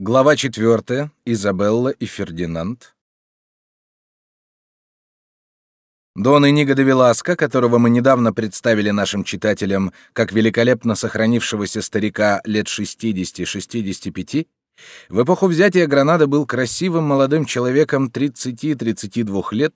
Глава четвертая. Изабелла и Фердинанд. Дон Иниго де Веласко, которого мы недавно представили нашим читателям как великолепно сохранившегося старика лет 60-65, в эпоху взятия Гранады был красивым молодым человеком 30-32 лет,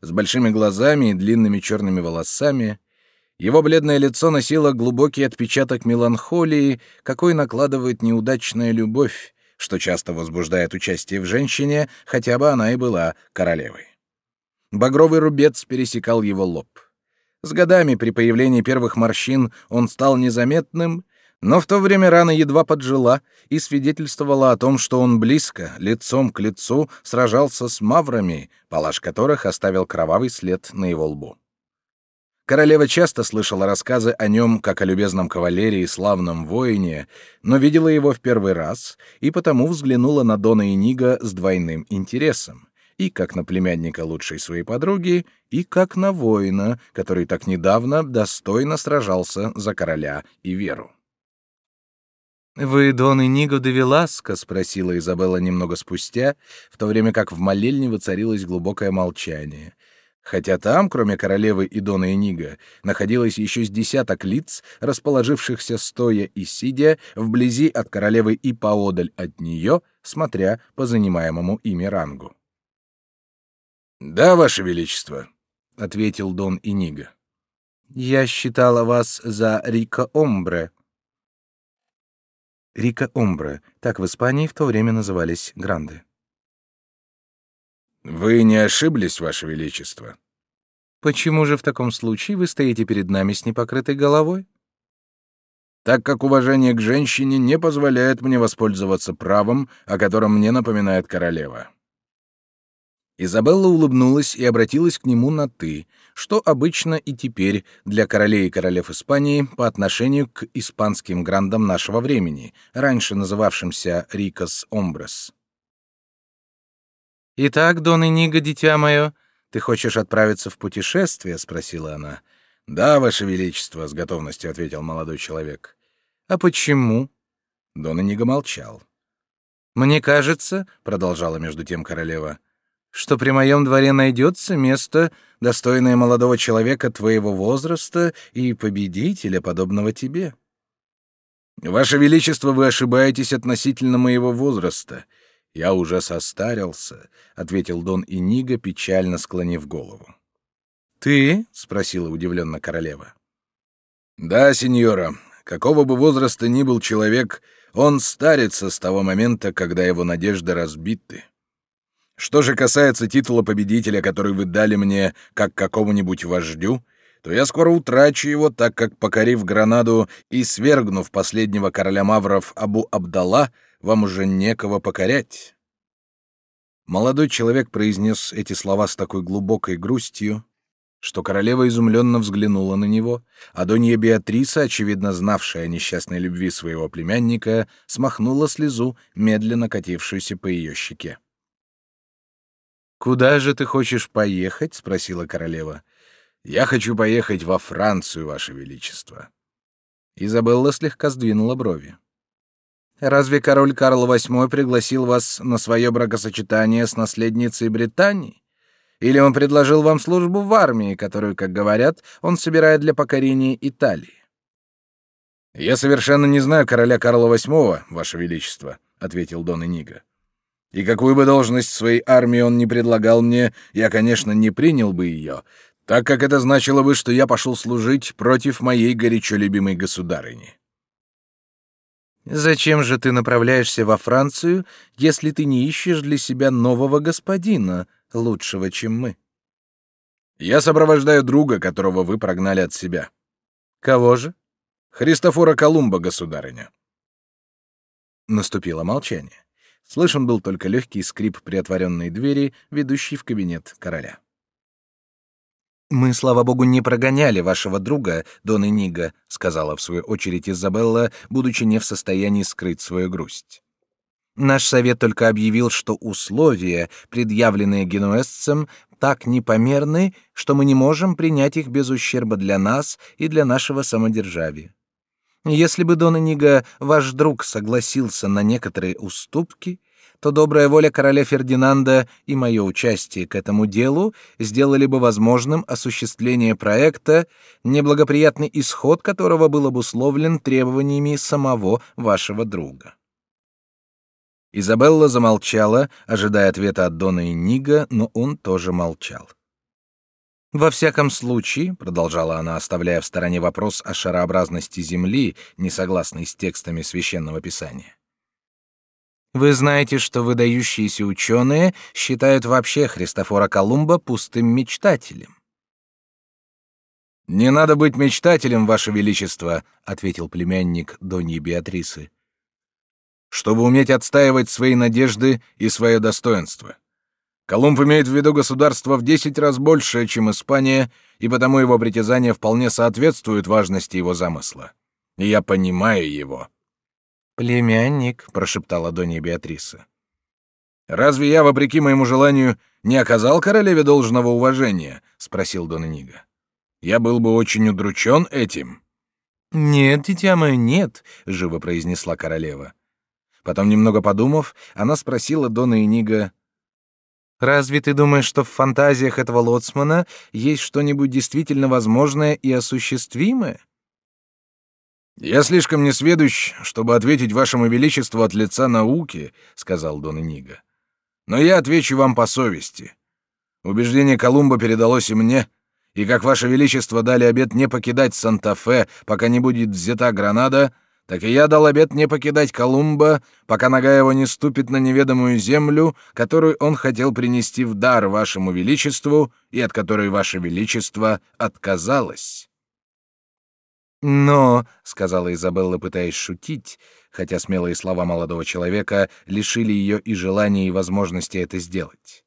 с большими глазами и длинными черными волосами, его бледное лицо носило глубокий отпечаток меланхолии, какой накладывает неудачная любовь, что часто возбуждает участие в женщине, хотя бы она и была королевой. Багровый рубец пересекал его лоб. С годами при появлении первых морщин он стал незаметным, но в то время рана едва поджила и свидетельствовала о том, что он близко, лицом к лицу, сражался с маврами, палаш которых оставил кровавый след на его лбу. Королева часто слышала рассказы о нем как о любезном кавалере и славном воине, но видела его в первый раз и потому взглянула на Дона Инига с двойным интересом, и как на племянника лучшей своей подруги, и как на воина, который так недавно достойно сражался за короля и веру. «Вы Дон Иниго де Веласко?» — спросила Изабелла немного спустя, в то время как в молельне воцарилось глубокое молчание — хотя там, кроме королевы и Дона Энига, находилось еще с десяток лиц, расположившихся стоя и сидя вблизи от королевы и поодаль от нее, смотря по занимаемому ими рангу. «Да, Ваше Величество», — ответил Дон Инига. «Я считала вас за Рика Омбре». Рика Омбре, так в Испании в то время назывались Гранды. Вы не ошиблись, Ваше Величество. Почему же в таком случае вы стоите перед нами с непокрытой головой? Так как уважение к женщине не позволяет мне воспользоваться правом, о котором мне напоминает королева. Изабелла улыбнулась и обратилась к нему на «ты», что обычно и теперь для королей и королев Испании по отношению к испанским грандам нашего времени, раньше называвшимся «рикос омбрес». «Итак, Дон Иниго, дитя мое, ты хочешь отправиться в путешествие?» — спросила она. «Да, Ваше Величество», — с готовностью ответил молодой человек. «А почему?» Дон Иниго молчал. «Мне кажется», — продолжала между тем королева, «что при моем дворе найдется место, достойное молодого человека твоего возраста и победителя, подобного тебе». «Ваше Величество, вы ошибаетесь относительно моего возраста. Я уже состарился, ответил Дон Иниго, печально склонив голову. Ты? спросила удивленно королева. Да, сеньора. Какого бы возраста ни был человек, он старится с того момента, когда его надежды разбиты. Что же касается титула победителя, который вы дали мне как какому-нибудь вождю, то я скоро утрачу его, так как, покорив Гранаду и свергнув последнего короля Мавров Абу Абдалла, вам уже некого покорять. Молодой человек произнес эти слова с такой глубокой грустью, что королева изумленно взглянула на него, а Донья Беатриса, очевидно знавшая о несчастной любви своего племянника, смахнула слезу, медленно катившуюся по ее щеке. «Куда же ты хочешь поехать?» — спросила королева. «Я хочу поехать во Францию, Ваше Величество». Изабелла слегка сдвинула брови. Разве король Карл VIII пригласил вас на свое бракосочетание с наследницей Британии? Или он предложил вам службу в армии, которую, как говорят, он собирает для покорения Италии? Я совершенно не знаю короля Карла VIII, ваше величество, ответил Дон Иниго. И какую бы должность в своей армии он не предлагал мне, я, конечно, не принял бы ее, так как это значило бы, что я пошел служить против моей горячо любимой государыни. Зачем же ты направляешься во Францию, если ты не ищешь для себя нового господина, лучшего, чем мы? Я сопровождаю друга, которого вы прогнали от себя. Кого же? Христофора Колумба, государыня. Наступило молчание. Слышен был только легкий скрип приотворенной двери, ведущей в кабинет короля. «Мы, слава богу, не прогоняли вашего друга, Дон Эниго», — сказала в свою очередь Изабелла, будучи не в состоянии скрыть свою грусть. «Наш совет только объявил, что условия, предъявленные генуэзцам, так непомерны, что мы не можем принять их без ущерба для нас и для нашего самодержавия. Если бы Дон Иниго, ваш друг, согласился на некоторые уступки, то добрая воля короля Фердинанда и мое участие к этому делу сделали бы возможным осуществление проекта, неблагоприятный исход которого был обусловлен требованиями самого вашего друга. Изабелла замолчала, ожидая ответа от Дона Иниго, но он тоже молчал. Во всяком случае, продолжала она, оставляя в стороне вопрос о шарообразности Земли, не согласный с текстами священного писания. Вы знаете, что выдающиеся ученые считают вообще Христофора Колумба пустым мечтателем. Не надо быть мечтателем, ваше величество, ответил племянник Доньи Беатрисы, чтобы уметь отстаивать свои надежды и свое достоинство. Колумб имеет в виду государство в десять раз большее, чем Испания, и потому его притязания вполне соответствуют важности его замысла. И я понимаю его. «Племянник», — прошептала Донья Беатриса. «Разве я, вопреки моему желанию, не оказал королеве должного уважения?» — спросил Дон Иниго. «Я был бы очень удручен этим». «Нет, дитя мое, нет», — живо произнесла королева. Потом, немного подумав, она спросила Дона Иниго, Разве ты думаешь, что в фантазиях этого лоцмана есть что-нибудь действительно возможное и осуществимое? Я слишком несведущ, чтобы ответить вашему величеству от лица науки, сказал Дон Иниго. Но я отвечу вам по совести. Убеждение Колумба передалось и мне, и как ваше величество дали обет не покидать Санта-Фе, пока не будет взята Гранада, так и я дал обет не покидать Колумба, пока нога его не ступит на неведомую землю, которую он хотел принести в дар вашему величеству и от которой ваше величество отказалось. Но, сказала Изабелла, пытаясь шутить, хотя смелые слова молодого человека лишили ее и желания и возможности это сделать.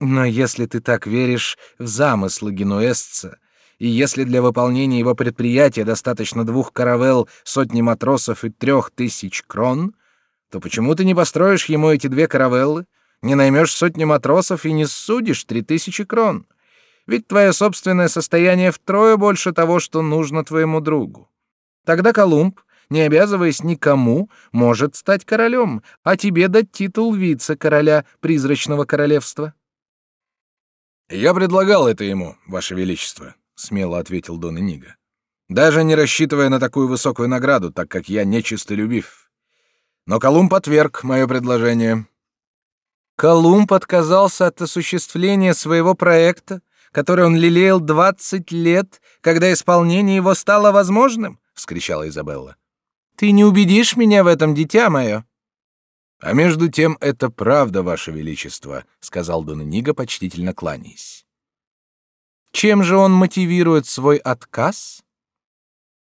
Но если ты так веришь в замыслы генуэзца, и если для выполнения его предприятия достаточно двух каравелл, сотни матросов и трех тысяч крон, то почему ты не построишь ему эти две каравеллы, не наймешь сотни матросов и не судишь три тысячи крон? Ведь твое собственное состояние втрое больше того, что нужно твоему другу. Тогда Колумб, не обязываясь никому, может стать королем, а тебе дать титул вице-короля призрачного королевства. Я предлагал это ему, ваше величество, смело ответил Дон Иниго. Даже не рассчитывая на такую высокую награду, так как я нечистолюбив. Но Колумб отверг мое предложение. Колумб отказался от осуществления своего проекта, который он лелеял двадцать лет, когда исполнение его стало возможным, вскричала Изабелла. Ты не убедишь меня в этом, дитя мое. А между тем это правда, ваше величество, сказал Дон Иниго, почтительно кланяясь. Чем же он мотивирует свой отказ?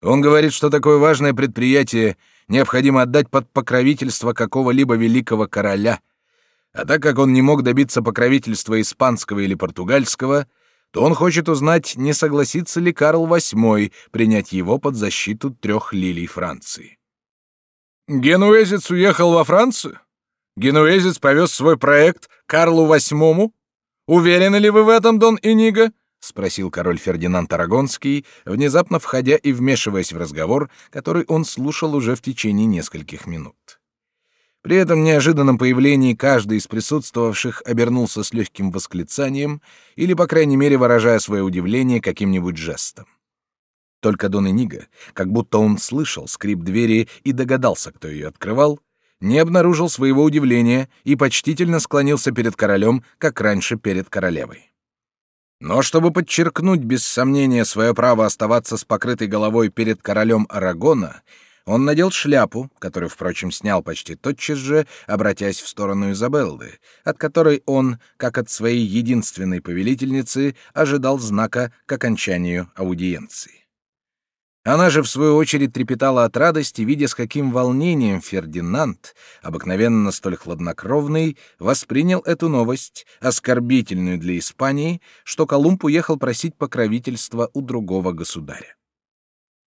Он говорит, что такое важное предприятие необходимо отдать под покровительство какого-либо великого короля. А так как он не мог добиться покровительства испанского или португальского, то он хочет узнать, не согласится ли Карл VIII принять его под защиту трех лилий Франции. Генуэзец уехал во Францию? Генуэзец повез свой проект Карлу VIII? Уверены ли вы в этом, Дон Иниго? спросил король Фердинанд Арагонский, внезапно входя и вмешиваясь в разговор, который он слушал уже в течение нескольких минут. При этом неожиданном появлении каждый из присутствовавших обернулся с легким восклицанием или, по крайней мере, выражая свое удивление каким-нибудь жестом. Только Дон Иниго, как будто он слышал скрип двери и догадался, кто ее открывал, не обнаружил своего удивления и почтительно склонился перед королем, как раньше перед королевой. Но чтобы подчеркнуть без сомнения свое право оставаться с покрытой головой перед королем Арагона, он надел шляпу, которую, впрочем, снял почти тотчас же, обратясь в сторону Изабеллы, от которой он, как от своей единственной повелительницы, ожидал знака к окончанию аудиенции. Она же, в свою очередь, трепетала от радости, видя, с каким волнением Фердинанд, обыкновенно столь хладнокровный, воспринял эту новость, оскорбительную для Испании, что Колумб уехал просить покровительства у другого государя.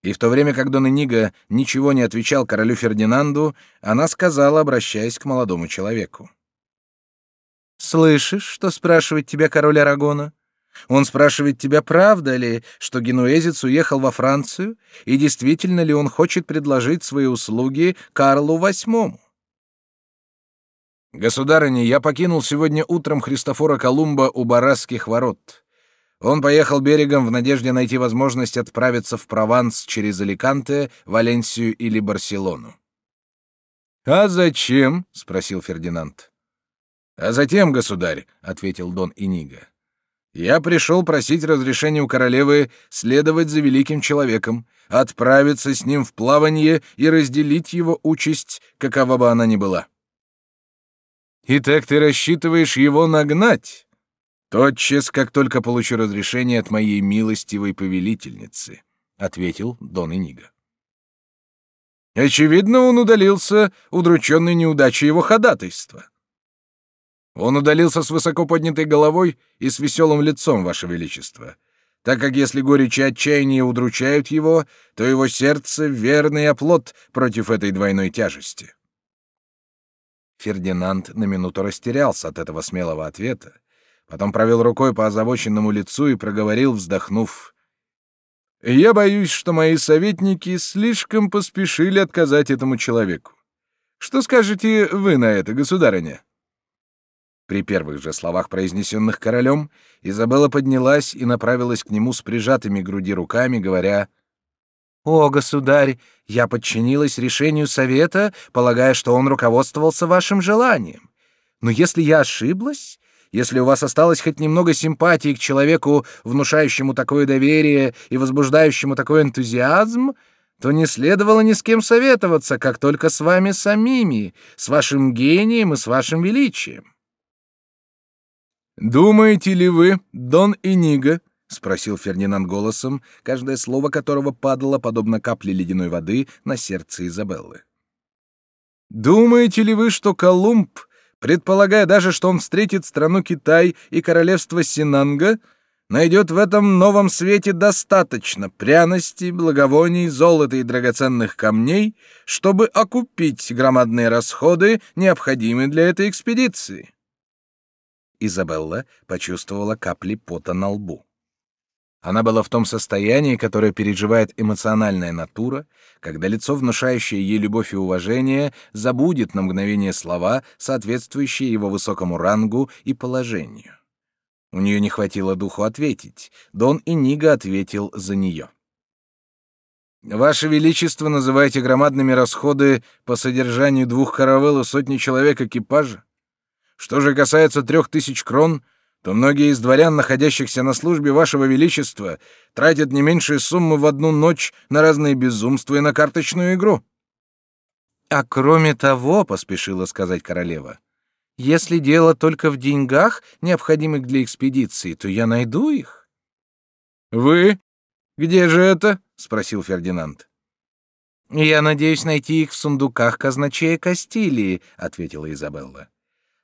И в то время как Дон Иниго ничего не отвечал королю Фердинанду, она сказала, обращаясь к молодому человеку. «Слышишь, что спрашивает тебя король Арагона? Он спрашивает тебя, правда ли, что генуэзец уехал во Францию, и действительно ли он хочет предложить свои услуги Карлу VIII. Государыня, я покинул сегодня утром Христофора Колумба у Барасских ворот. Он поехал берегом в надежде найти возможность отправиться в Прованс через Аликанте, Валенсию или Барселону. «А зачем?» — спросил Фердинанд. «А затем, государь», — ответил Дон Иниго, — «я пришел просить разрешения у королевы следовать за великим человеком, отправиться с ним в плавание и разделить его участь, какова бы она ни была». «И так ты рассчитываешь его нагнать?» «Тотчас, как только получу разрешение от моей милостивой повелительницы», — ответил Дон Иниго. Очевидно, он удалился, удрученный неудачей его ходатайства. Он удалился с высоко поднятой головой и с веселым лицом, Ваше Величество, так как если горечь и отчаяние удручают его, то его сердце — верный оплот против этой двойной тяжести. Фердинанд на минуту растерялся от этого смелого ответа, потом провел рукой по озабоченному лицу и проговорил, вздохнув, «Я боюсь, что мои советники слишком поспешили отказать этому человеку. Что скажете вы на это, государыня?» При первых же словах, произнесенных королем, Изабелла поднялась и направилась к нему с прижатыми к груди руками, говоря, «О, государь, я подчинилась решению совета, полагая, что он руководствовался вашим желанием. Но если я ошиблась, если у вас осталось хоть немного симпатии к человеку, внушающему такое доверие и возбуждающему такой энтузиазм, то не следовало ни с кем советоваться, как только с вами самими, с вашим гением и с вашим величием. «Думаете ли вы, Дон Иниго, — спросил Фердинанд голосом, каждое слово которого падало, подобно капле ледяной воды, на сердце Изабеллы. «Думаете ли вы, что Колумб, предполагая даже, что он встретит страну Китай и королевство Синанга, найдет в этом новом свете достаточно пряностей, благовоний, золота и драгоценных камней, чтобы окупить громадные расходы, необходимые для этой экспедиции?» Изабелла почувствовала капли пота на лбу. Она была в том состоянии, которое переживает эмоциональная натура, когда лицо, внушающее ей любовь и уважение, забудет на мгновение слова, соответствующие его высокому рангу и положению. У нее не хватило духу ответить. Дон и Нига ответил за нее. «Ваше Величество, называете громадными расходы по содержанию двух каравелл и сотни человек экипажа? Что же касается трех тысяч крон — то многие из дворян, находящихся на службе вашего величества, тратят не меньшие суммы в одну ночь на разные безумства и на карточную игру. А кроме того, поспешила сказать королева, если дело только в деньгах, необходимых для экспедиции, то я найду их. Вы? Где же это? спросил Фердинанд. Я надеюсь найти их в сундуках казначея Кастилии, ответила Изабелла.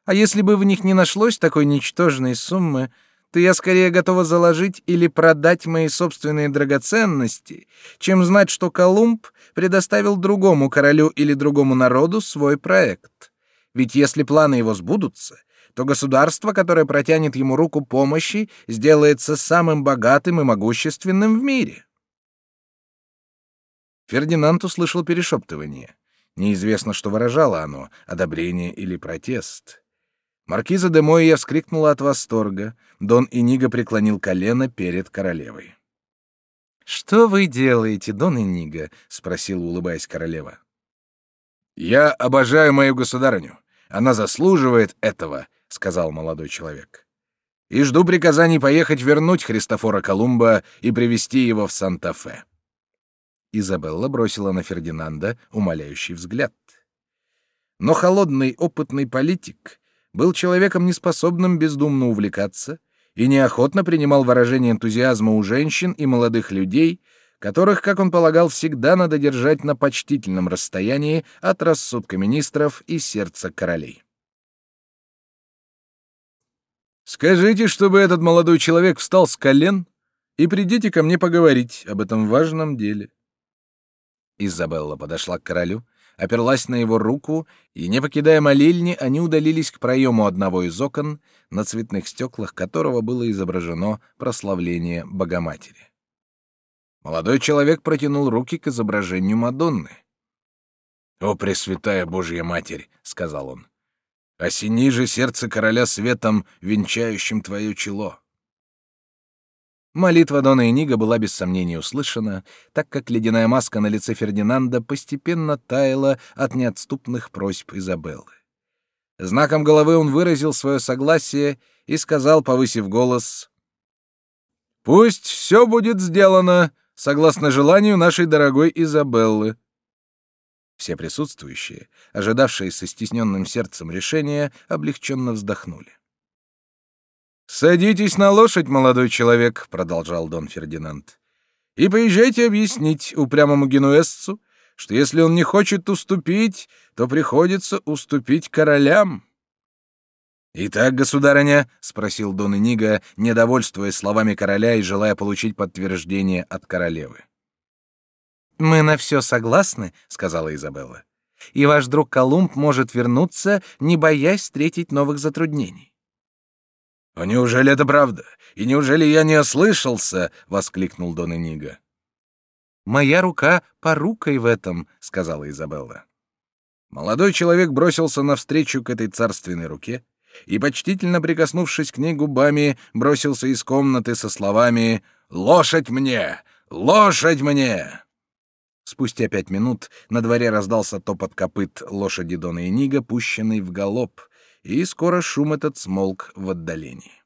А если бы в них не нашлось такой ничтожной суммы, то я скорее готова заложить или продать мои собственные драгоценности, чем знать, что Колумб предоставил другому королю или другому народу свой проект. Ведь если планы его сбудутся, то государство, которое протянет ему руку помощи, сделается самым богатым и могущественным в мире. Фердинанд услышал перешептывание. Неизвестно, что выражало оно — одобрение или протест. Маркиза де Мойя вскрикнула от восторга. Дон Иниго преклонил колено перед королевой. «Что вы делаете, Дон Иниго?» — спросила, улыбаясь королева. «Я обожаю мою государыню. Она заслуживает этого», — сказал молодой человек. «И жду приказаний поехать вернуть Христофора Колумба и привести его в Санта-Фе». Изабелла бросила на Фердинанда умоляющий взгляд. Но холодный опытный политик был человеком неспособным бездумно увлекаться и неохотно принимал выражение энтузиазма у женщин и молодых людей, которых, как он полагал, всегда надо держать на почтительном расстоянии от рассудка министров и сердца королей. «Скажите, чтобы этот молодой человек встал с колен и придите ко мне поговорить об этом важном деле». Изабелла подошла к королю, оперлась на его руку, и, не покидая молельни, они удалились к проему одного из окон, на цветных стеклах которого было изображено прославление Богоматери. Молодой человек протянул руки к изображению Мадонны. «О, Пресвятая Божья Матерь!» — сказал он. «Осени же сердце короля светом, венчающим твое чело!» Молитва Дона Энига была без сомнения услышана, так как ледяная маска на лице Фердинанда постепенно таяла от неотступных просьб Изабеллы. Знаком головы он выразил свое согласие и сказал, повысив голос, «Пусть все будет сделано, согласно желанию нашей дорогой Изабеллы». Все присутствующие, ожидавшие со стесненным сердцем решения, облегченно вздохнули. «Садитесь на лошадь, молодой человек», — продолжал Дон Фердинанд, «и поезжайте объяснить упрямому генуэзцу, что если он не хочет уступить, то приходится уступить королям». «Итак, государыня», — спросил Дон Иниго, недовольствуя словами короля и желая получить подтверждение от королевы. «Мы на все согласны», — сказала Изабелла. «И ваш друг Колумб может вернуться, не боясь встретить новых затруднений». «А неужели это правда? И неужели я не ослышался?» — воскликнул Дон Эниго. «Моя рука порукой в этом», — сказала Изабелла. Молодой человек бросился навстречу к этой царственной руке и, почтительно прикоснувшись к ней губами, бросился из комнаты со словами «Лошадь мне! Лошадь мне!» Спустя пять минут на дворе раздался топот копыт лошади Дона Эниго, пущенной в галоп, и скоро шум этот смолк в отдалении.